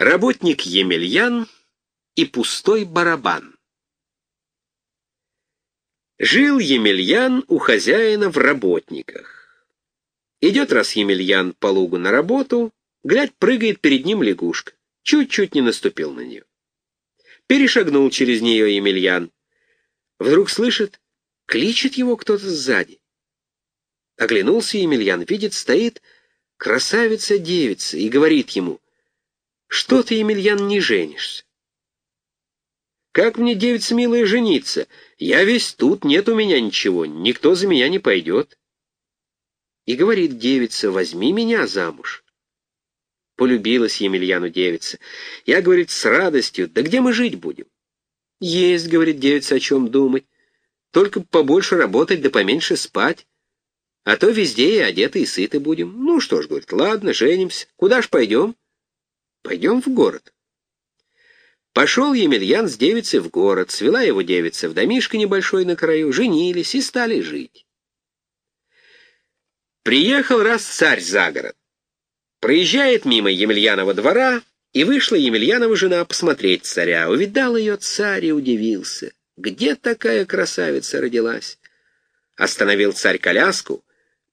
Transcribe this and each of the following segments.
Работник Емельян и пустой барабан. Жил Емельян у хозяина в работниках. Идет раз Емельян по лугу на работу, глядь, прыгает перед ним лягушка. Чуть-чуть не наступил на нее. Перешагнул через нее Емельян. Вдруг слышит, кличет его кто-то сзади. Оглянулся Емельян, видит, стоит красавица-девица и говорит ему — что ты, Емельян, не женишься? Как мне, девица милая, жениться? Я весь тут, нет у меня ничего, никто за меня не пойдет. И говорит девица, возьми меня замуж. Полюбилась Емельяну девица. Я, говорит, с радостью, да где мы жить будем? Есть, говорит девица, о чем думать. Только побольше работать, да поменьше спать. А то везде и одеты, и сыты будем. Ну что ж, говорит, ладно, женимся. Куда ж пойдем? Пойдем в город. Пошел Емельян с девицей в город, свела его девица в домишко небольшой на краю, женились и стали жить. Приехал раз царь за город. Проезжает мимо Емельянова двора, и вышла Емельянова жена посмотреть царя. Увидал ее царь и удивился. Где такая красавица родилась? Остановил царь коляску,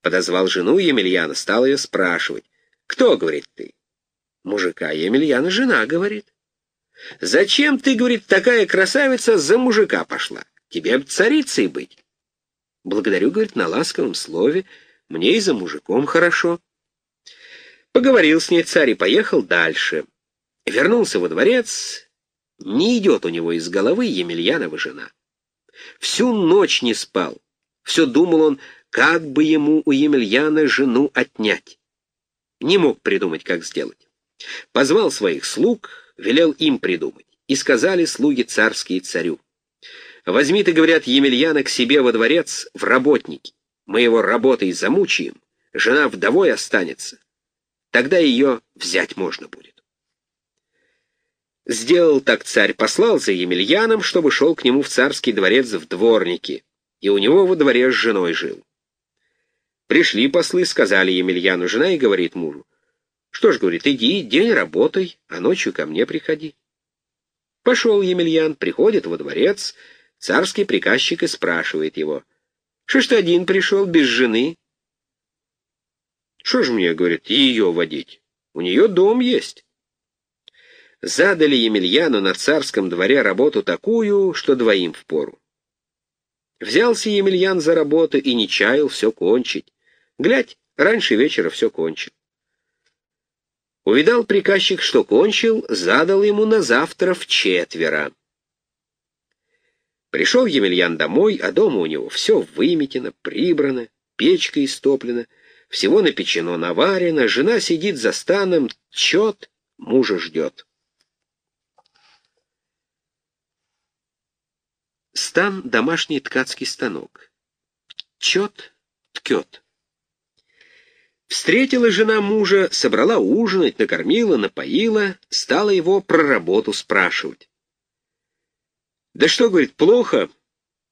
подозвал жену Емельяна, стал ее спрашивать. «Кто, — говорит, — ты?» Мужика Емельяна жена говорит. «Зачем ты, — говорит, — такая красавица за мужика пошла? Тебе б царицей быть». «Благодарю, — говорит, — на ласковом слове. Мне и за мужиком хорошо». Поговорил с ней царь и поехал дальше. Вернулся во дворец. Не идет у него из головы Емельянова жена. Всю ночь не спал. Все думал он, как бы ему у Емельяна жену отнять. Не мог придумать, как сделать. Позвал своих слуг, велел им придумать. И сказали слуги царские царю. «Возьми, ты, говорят, Емельяна к себе во дворец в работники. Мы его работой замучаем, жена вдовой останется. Тогда ее взять можно будет». Сделал так царь, послал за Емельяном, чтобы шел к нему в царский дворец в дворники, и у него во дворе с женой жил. Пришли послы, сказали Емельяну, жена и говорит мужу, что ж, говорит, иди, день работай, а ночью ко мне приходи. Пошел Емельян, приходит во дворец, царский приказчик и спрашивает его, что ж ты один пришел, без жены? Что ж мне, говорит, ее водить? У нее дом есть. Задали Емельяну на царском дворе работу такую, что двоим впору. Взялся Емельян за работу и не чаял все кончить. Глядь, раньше вечера все кончил. Увидал приказчик, что кончил, задал ему на завтра в четверо. Пришел Емельян домой, а дома у него все выметено, прибрано, печка истоплена, всего напечено, наварено, жена сидит за станом, чет, мужа ждет. Стан — домашний ткацкий станок. Чет — ткет. Встретила жена мужа, собрала ужинать, накормила, напоила, стала его про работу спрашивать. «Да что, — говорит, — плохо,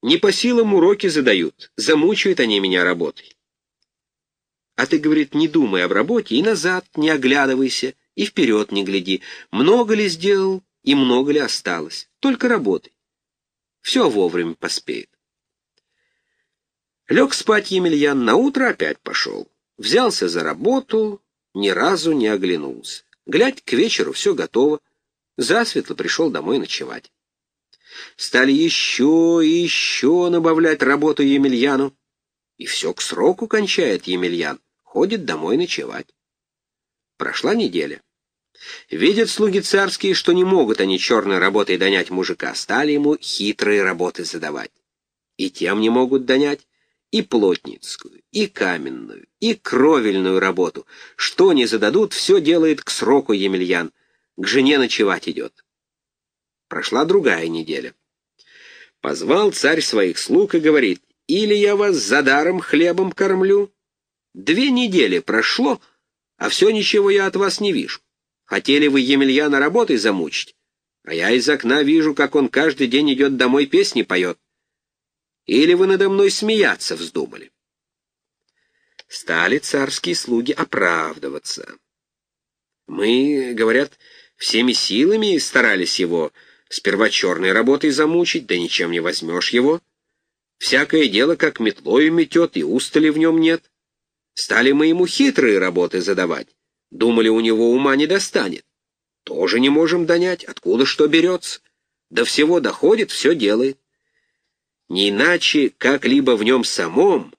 не по силам уроки задают, замучают они меня работой». А ты, говорит, не думай об работе и назад не оглядывайся, и вперед не гляди, много ли сделал и много ли осталось, только работай. Все вовремя поспеет. Лег спать Емельян, на утро опять пошел. Взялся за работу, ни разу не оглянулся. Глядь, к вечеру все готово. Засветло пришел домой ночевать. Стали еще и еще набавлять работу Емельяну. И все к сроку кончает Емельян, ходит домой ночевать. Прошла неделя. Видят слуги царские, что не могут они черной работой донять мужика, стали ему хитрые работы задавать. И тем не могут донять, и плотницкую, и каменную, и кровельную работу. Что не зададут, все делает к сроку Емельян. К жене ночевать идет. Прошла другая неделя. Позвал царь своих слуг и говорит, «Или я вас за даром хлебом кормлю? Две недели прошло, а все ничего я от вас не вижу. Хотели вы Емельяна работой замучить, а я из окна вижу, как он каждый день идет домой песни поет. Или вы надо мной смеяться вздумали?» Стали царские слуги оправдываться. «Мы, — говорят, всеми силами старались его сперва черной работой замучить, да ничем не возьмешь его. Всякое дело как метлою метет, и устали в нем нет. Стали мы ему хитрые работы задавать. Думали, у него ума не достанет. Тоже не можем донять, откуда что берется. До всего доходит, все делает. Не иначе, как либо в нем самом,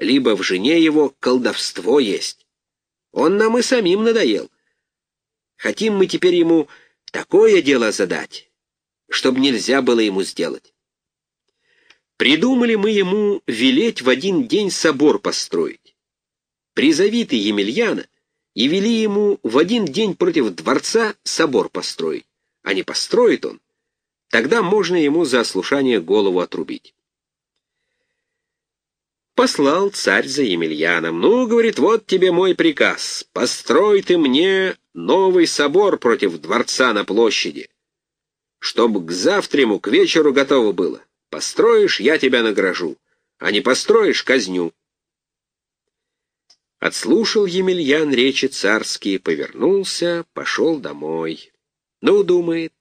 либо в жене его колдовство есть. Он нам и самим надоел. Хотим мы теперь ему такое дело задать, чтобы нельзя было ему сделать. Придумали мы ему велеть в один день собор построить. Призови ты Емельяна и вели ему в один день против дворца собор построить. А не построит он, тогда можно ему за ослушание голову отрубить. Послал царь за Емельяном. «Ну, — говорит, — вот тебе мой приказ. Построй ты мне новый собор против дворца на площади, чтоб к завтраму, к вечеру готово было. Построишь, я тебя награжу, а не построишь — казню. Отслушал Емельян речи царские, повернулся, пошел домой. Ну, думает,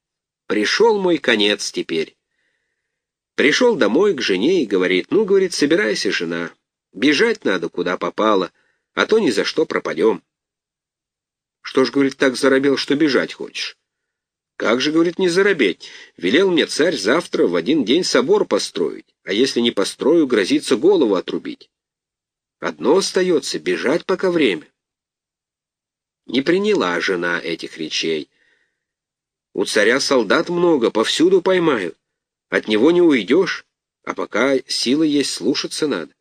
пришел мой конец теперь. Пришел домой к жене и говорит, ну, говорит, собирайся, жена, бежать надо, куда попало, а то ни за что пропадем. Что ж, говорит, так заробел, что бежать хочешь? Как же, говорит, не заробеть? Велел мне царь завтра в один день собор построить, а если не построю, грозится голову отрубить. Одно остается — бежать пока время. Не приняла жена этих речей. У царя солдат много, повсюду поймают. От него не уйдешь, а пока силы есть, слушаться надо.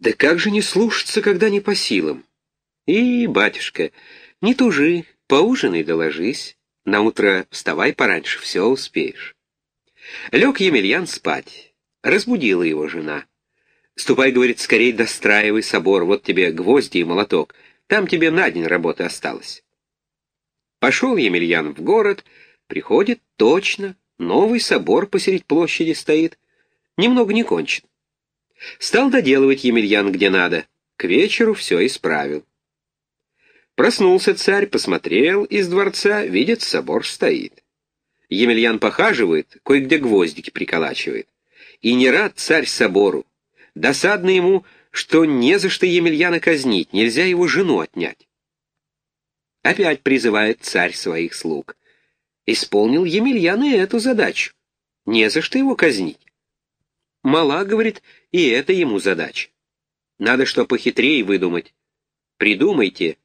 Да как же не слушаться, когда не по силам? И, батюшка, не тужи, поужинай да ложись. Наутро вставай пораньше, все успеешь. Лег Емельян спать. Разбудила его жена. «Ступай, — говорит, — скорей достраивай собор, вот тебе гвозди и молоток. Там тебе на день работы осталось». Пошел Емельян в город, приходит точно, новый собор посередь площади стоит. Немного не кончен. Стал доделывать Емельян где надо. К вечеру все исправил. Проснулся царь, посмотрел из дворца, видит, собор стоит. Емельян похаживает, кое-где гвоздики приколачивает. И не рад царь собору. Досадно ему, что не за что Емельяна казнить, нельзя его жену отнять. Опять призывает царь своих слуг. Исполнил Емельян и эту задачу. Не за что его казнить. Мала, говорит, и это ему задача. Надо что похитрее выдумать. Придумайте,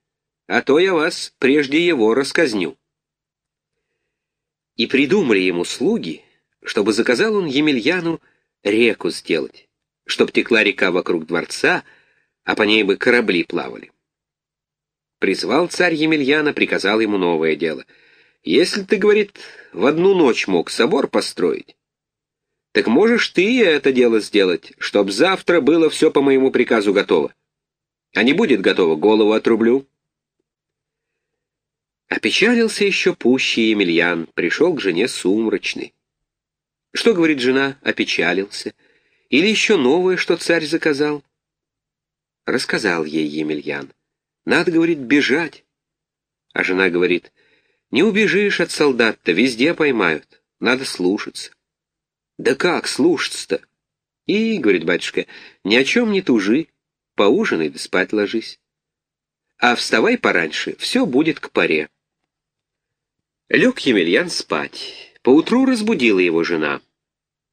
а то я вас прежде его расказню. И придумали ему слуги, чтобы заказал он Емельяну реку сделать, чтоб текла река вокруг дворца, а по ней бы корабли плавали. Призвал царь Емельяна, приказал ему новое дело. «Если ты, — говорит, — в одну ночь мог собор построить, так можешь ты это дело сделать, чтоб завтра было все по моему приказу готово. А не будет готово, голову отрублю». Опечалился еще пуще Емельян, пришел к жене сумрачный. Что, говорит жена, опечалился? Или еще новое, что царь заказал? Рассказал ей Емельян. Надо, говорит, бежать. А жена говорит, не убежишь от солдат-то, везде поймают, надо слушаться. Да как слушаться-то? И, говорит батюшка, ни о чем не тужи, поужинай да спать ложись. А вставай пораньше, все будет к паре. Лег Емельян спать. Поутру разбудила его жена.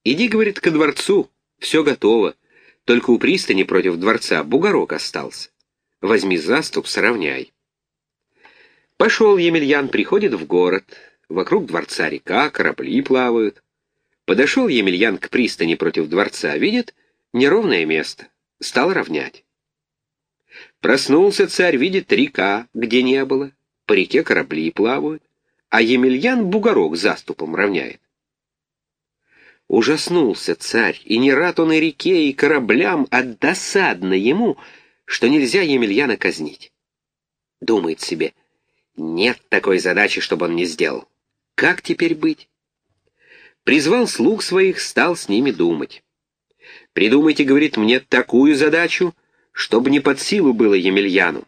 «Иди, — говорит, — ко дворцу, все готово. Только у пристани против дворца бугорок остался. Возьми заступ, сравняй». Пошел Емельян, приходит в город. Вокруг дворца река, корабли плавают. Подошел Емельян к пристани против дворца, видит неровное место. Стал равнять. Проснулся царь, видит река, где не было. По реке корабли плавают а Емельян бугорок заступом равняет. Ужаснулся царь, и не рад он и реке, и кораблям, а досадно ему, что нельзя Емельяна казнить. Думает себе, нет такой задачи, чтобы он не сделал. Как теперь быть? Призвал слуг своих, стал с ними думать. Придумайте, говорит, мне такую задачу, чтобы не под силу было Емельяну.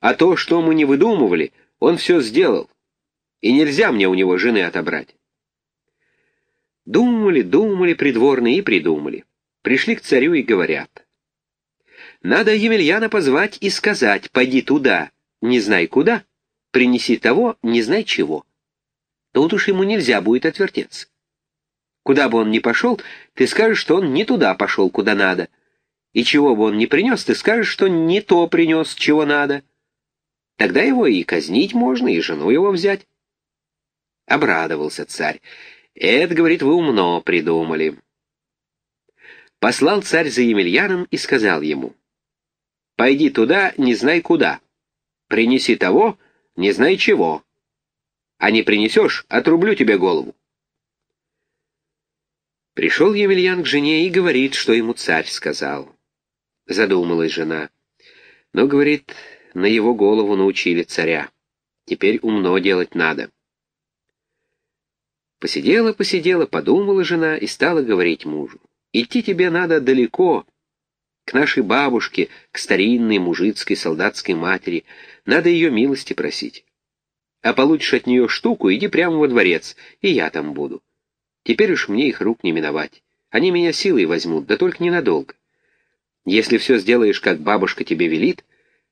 А то, что мы не выдумывали, он все сделал. и нельзя мне у него жены отобрать. Думали, думали придворные и придумали. Пришли к царю и говорят. Надо Емельяна позвать и сказать, пойди туда, не знай куда, принеси того, не знай чего. Тут уж ему нельзя будет отвертеться. Куда бы он ни пошел, ты скажешь, что он не туда пошел, куда надо. И чего бы он ни принес, ты скажешь, что не то принес, чего надо. Тогда его и казнить можно, и жену его взять. Обрадовался царь. Это, говорит, вы умно придумали. Послал царь за Емельяном и сказал ему, «Пойди туда, не знай куда. Принеси того, не знай чего. А не принесешь, отрублю тебе голову». Пришел Емельян к жене и говорит, что ему царь сказал. Задумалась жена. Но, говорит, на его голову научили царя. Теперь умно делать надо. Посидела, посидела, подумала жена и стала говорить мужу. Идти тебе надо далеко, к нашей бабушке, к старинной мужицкой солдатской матери. Надо ее милости просить. А получишь от нее штуку, иди прямо во дворец, и я там буду. Теперь уж мне их рук не миновать. Они меня силой возьмут, да только ненадолго. Если все сделаешь, как бабушка тебе велит,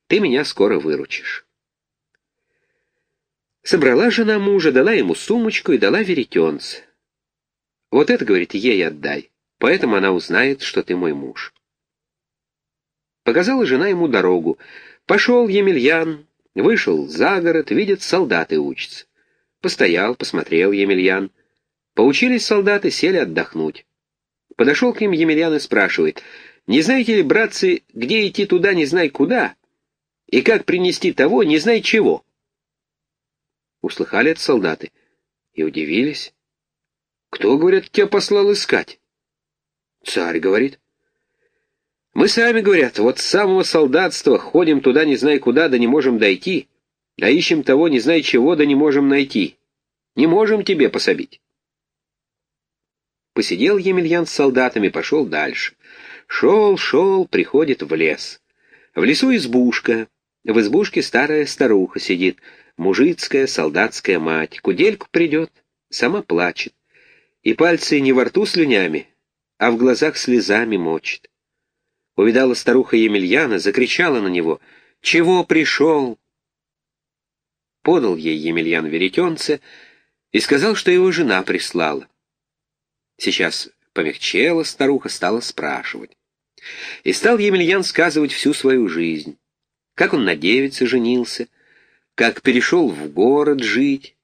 ты меня скоро выручишь. Собрала жена мужа, дала ему сумочку и дала веретенце. Вот это, говорит, ей отдай, поэтому она узнает, что ты мой муж. Показала жена ему дорогу. Пошел Емельян, вышел за город, видит, солдаты учатся. Постоял, посмотрел Емельян. Поучились солдаты, сели отдохнуть. Подошел к ним Емельян и спрашивает, «Не знаете ли, братцы, где идти туда, не знай куда, и как принести того, не знай чего?» Услыхали это солдаты и удивились. «Кто, говорят, тебя послал искать?» «Царь, — говорит. Мы сами, говорят, вот с самого солдатства ходим туда, не зная куда, да не можем дойти, а ищем того, не зная чего, да не можем найти. Не можем тебе пособить». Посидел Емельян с солдатами, пошел дальше. Шел, шел, приходит в лес. В лесу избушка. В избушке старая старуха сидит, мужицкая солдатская мать. Кудельку придет, сама плачет. И пальцы не во рту слюнями, а в глазах слезами мочит. Увидала старуха Емельяна, закричала на него. «Чего пришел?» Подал ей Емельян веретенце и сказал, что его жена прислала. Сейчас помягчела старуха, стала спрашивать. И стал Емельян сказывать всю свою жизнь. Как он на девице женился, как перешел в город жить,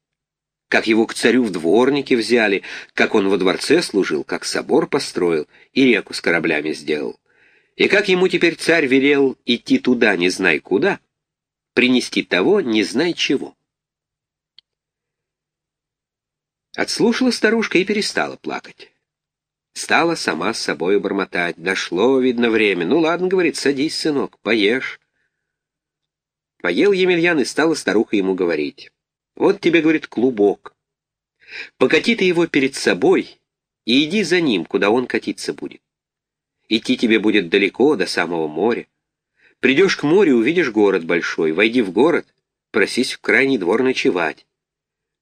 как его к царю в дворнике взяли, как он во дворце служил, как собор построил и реку с кораблями сделал. И как ему теперь царь велел идти туда, не знай куда, принести того, не знай чего. Отслушала старушка и перестала плакать. Стала сама с собой бормотать. Дошло, видно, время. Ну ладно, говорит, садись, сынок, поешь. Поел Емельян, и стала старуха ему говорить. Вот тебе, говорит, клубок. Покати ты его перед собой и иди за ним, куда он катиться будет. Идти тебе будет далеко, до самого моря. Придешь к морю, увидишь город большой, войди в город, просись в крайний двор ночевать.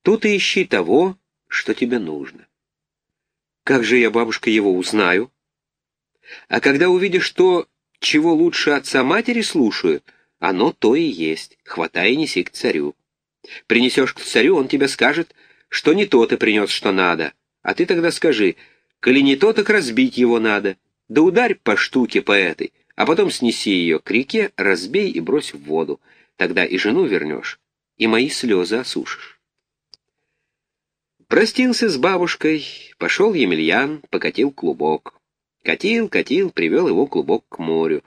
Тут и ищи того, что тебе нужно. Как же я, бабушка, его узнаю? А когда увидишь то, чего лучше отца-матери слушают, оно то и есть. Хватай и неси к царю. Принесешь к царю, он тебе скажет, что не то ты принес, что надо. А ты тогда скажи, коли не то, так разбить его надо. Да ударь по штуке по этой, а потом снеси ее к реке, разбей и брось в воду. Тогда и жену вернешь, и мои слезы осушишь. Простился с бабушкой, пошел Емельян, покатил клубок. Катил, катил, привел его клубок к морю.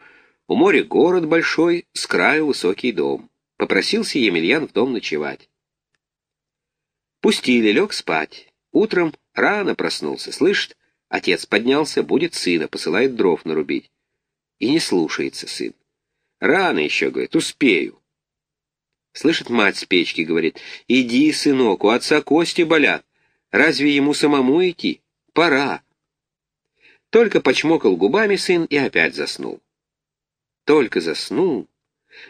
У моря город большой, с краю высокий дом. Попросился Емельян в дом ночевать. Пустили, лег спать. Утром рано проснулся, слышит, отец поднялся, будет сына, посылает дров нарубить. И не слушается сын. Рано еще, говорит, успею. Слышит мать с печки, говорит, иди, сынок, у отца кости болят. Разве ему самому идти? Пора. Только почмокал губами сын и опять заснул. Только заснул.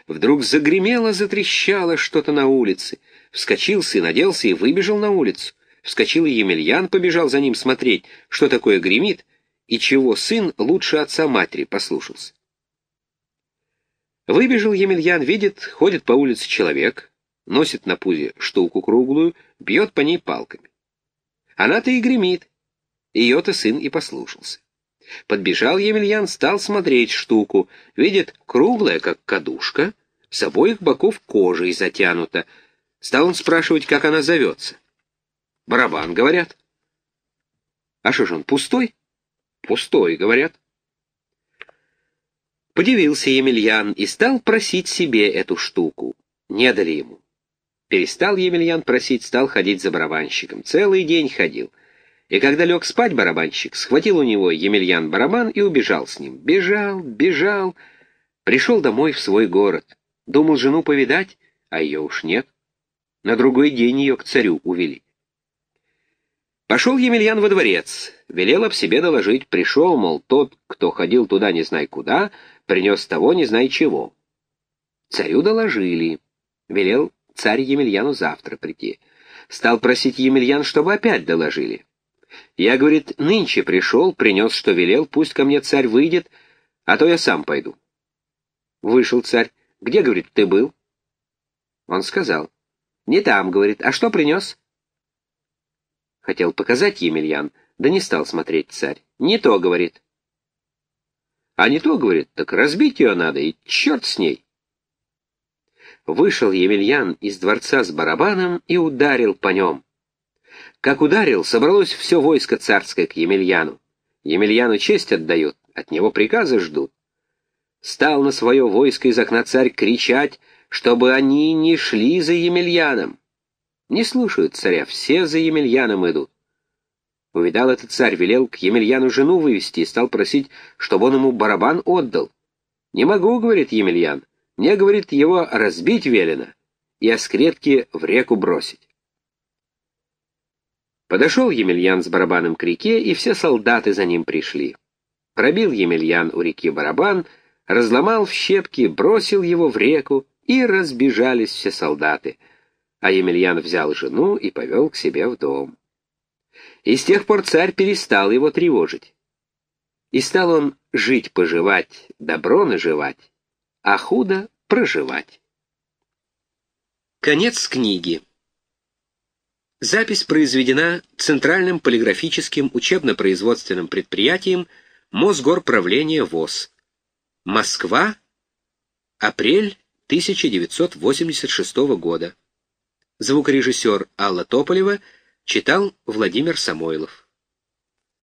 Вдруг загремело, затрещало что-то на улице. Вскочил сын, оделся и выбежал на улицу. Вскочил и Емельян, побежал за ним смотреть, что такое гремит, и чего сын лучше отца матери послушался. Выбежал Емельян, видит, ходит по улице человек, носит на пузе штуку круглую, бьет по ней палками. Она-то и гремит. Ее-то сын и послушался. Подбежал Емельян, стал смотреть штуку. Видит, круглая, как кадушка, с обоих боков кожей затянута. Стал он спрашивать, как она зовется. Барабан, говорят. А что же он, пустой? Пустой, говорят. Подивился Емельян и стал просить себе эту штуку. Не дали ему. Перестал Емельян просить, стал ходить за барабанщиком. Целый день ходил. И когда лег спать барабанщик, схватил у него Емельян барабан и убежал с ним. Бежал, бежал. Пришел домой в свой город. Думал жену повидать, а ее уж нет. На другой день ее к царю увели. Пошел Емельян во дворец, велел об себе доложить, пришел, мол, тот, кто ходил туда не знай куда, принес того не знай чего. Царю доложили, велел царь Емельяну завтра прийти. Стал просить Емельян, чтобы опять доложили. Я, говорит, нынче пришел, принес, что велел, пусть ко мне царь выйдет, а то я сам пойду. Вышел царь. Где, говорит, ты был? Он сказал. Не там, говорит. А что принес? Хотел показать Емельян, да не стал смотреть царь. Не то, говорит. А не то, говорит, так разбить ее надо, и черт с ней. Вышел Емельян из дворца с барабаном и ударил по нем. Как ударил, собралось все войско царское к Емельяну. Емельяну честь отдают, от него приказы ждут. Стал на свое войско из окна царь кричать, чтобы они не шли за Емельяном. Не слушают царя, все за Емельяном идут. Увидал этот царь, велел к Емельяну жену вывести и стал просить, чтобы он ему барабан отдал. «Не могу», — говорит Емельян, — «мне, — говорит, — его разбить велено и оскретки в реку бросить». Подошел Емельян с барабаном к реке, и все солдаты за ним пришли. Пробил Емельян у реки барабан, разломал в щепки, бросил его в реку, и разбежались все солдаты. А Емельян взял жену и повел к себе в дом. И с тех пор царь перестал его тревожить. И стал он жить-поживать, добро наживать, а худо проживать. Конец книги. Запись произведена Центральным полиграфическим учебно-производственным предприятием Мосгорправления ВОЗ. Москва. Апрель 1986 года. Звукорежиссер Алла Тополева читал Владимир Самойлов.